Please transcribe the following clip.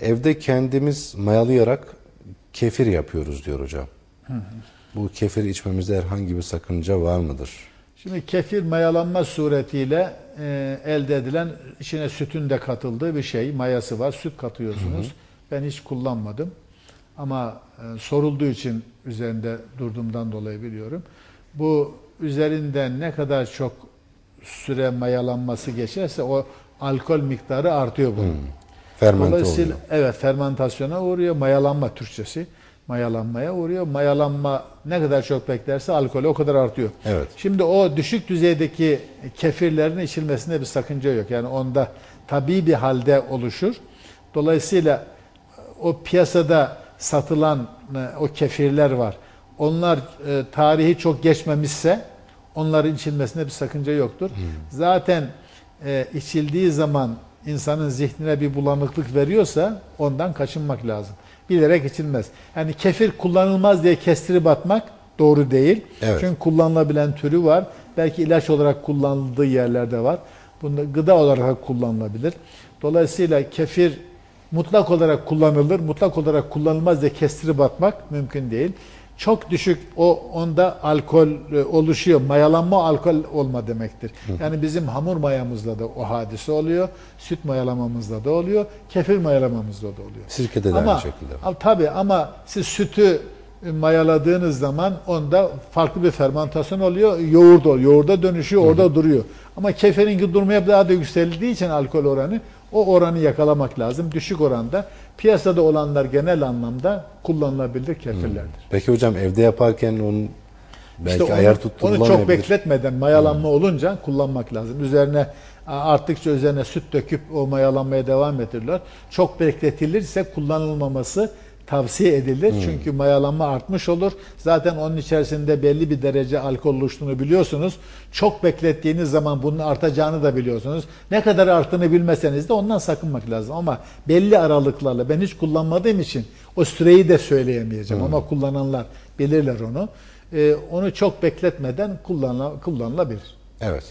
evde kendimiz mayalayarak kefir yapıyoruz diyor hocam. Bu kefir içmemizde herhangi bir sakınca var mıdır? Şimdi kefir mayalanma suretiyle e, elde edilen içine sütün de katıldığı bir şey. Mayası var. Süt katıyorsunuz. Ben hiç kullanmadım. Ama e, sorulduğu için üzerinde durduğumdan dolayı biliyorum. Bu üzerinden ne kadar çok süre mayalanması geçerse o alkol miktarı artıyor bunun. Fermente Dolayısıyla oluyor. evet fermentasyona uğruyor. Mayalanma Türkçesi. Mayalanmaya uğruyor. Mayalanma ne kadar çok beklerse alkolü o kadar artıyor. Evet. Şimdi o düşük düzeydeki kefirlerin içilmesinde bir sakınca yok. Yani onda tabii bir halde oluşur. Dolayısıyla o piyasada satılan e, o kefirler var. Onlar e, tarihi çok geçmemişse onların içilmesinde bir sakınca yoktur. Zaten e, içildiği zaman insanın zihnine bir bulanıklık veriyorsa ondan kaçınmak lazım. Bilerek içilmez. Yani kefir kullanılmaz diye kestirip atmak doğru değil. Evet. Çünkü kullanılabilen türü var. Belki ilaç olarak kullanıldığı yerlerde var. Bunda gıda olarak kullanılabilir. Dolayısıyla kefir mutlak olarak kullanılır, mutlak olarak kullanılmaz diye kestirip atmak mümkün değil. Çok düşük o onda alkol e, oluşuyor. Mayalanma alkol olma demektir. Yani bizim hamur mayamızla da o hadise oluyor. Süt mayalamamızla da oluyor. Kefir mayalamamızla da oluyor. Sirkede de Ama aynı şekilde. Al, tabii ama siz sütü e, mayaladığınız zaman onda farklı bir fermentasyon oluyor. Oluyor. Yoğurda dönüşüyor, orada duruyor. Ama kefirinki durmaya daha da yükseldiği için alkol oranı o oranı yakalamak lazım. Düşük oranda. Piyasada olanlar genel anlamda kullanılabilir kefirlerdir. Peki hocam evde yaparken onun belki İşte onu, ayar onu tutturulamayabilir. çok bekletmeden mayalanma olunca kullanmak lazım. Üzerine arttıkça üzerine süt döküp o mayalanmaya devam ettirirler. Çok bekletilirse kullanılmaması tavsiye edilir. Çünkü mayalanma artmış olur. Zaten onun içerisinde belli bir derece alkol oluştuğunu biliyorsunuz. Çok beklettiğiniz zaman bunun artacağını da biliyorsunuz. Ne kadar arttığını bilmeseniz de ondan sakınmak lazım. Ama belli aralıklarla ben hiç kullanmadığım için o süreyi de söyleyemeyeceğim. Ama kullananlar bilirler onu. Ee, onu çok bekletmeden kullanıla- kullanılabilir. Evet.